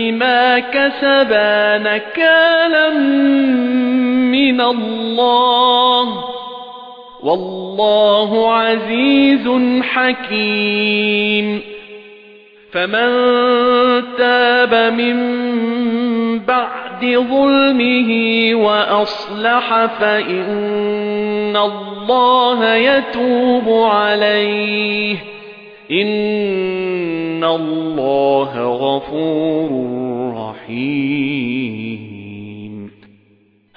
بما كسبا نكالا من الله. والله عزيز حكيم. فمن تاب من بعد ظلمه وأصلح فإن الله يتوب عليه. إِنَّ اللَّهَ غَفُورٌ رَّحِيمٌ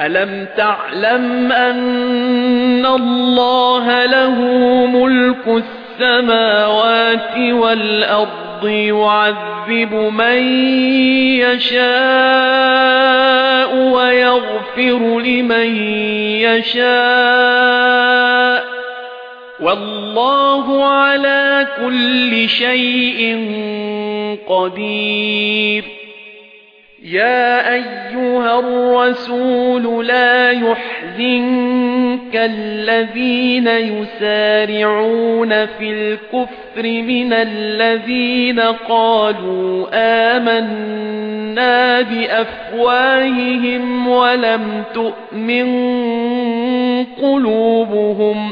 أَلَمْ تَعْلَمْ أَنَّ اللَّهَ لَهُ مُلْكُ السَّمَاوَاتِ وَالْأَرْضِ يُعَذِّبُ مَن يَشَاءُ وَيَغْفِرُ لِمَن يَشَاءُ والله على كل شيء قدير. يا أيها الرسول لا يحزنك الذين يسارعون في الكفر من الذين قالوا آمنا بأفواههم ولم تؤمن قلوبهم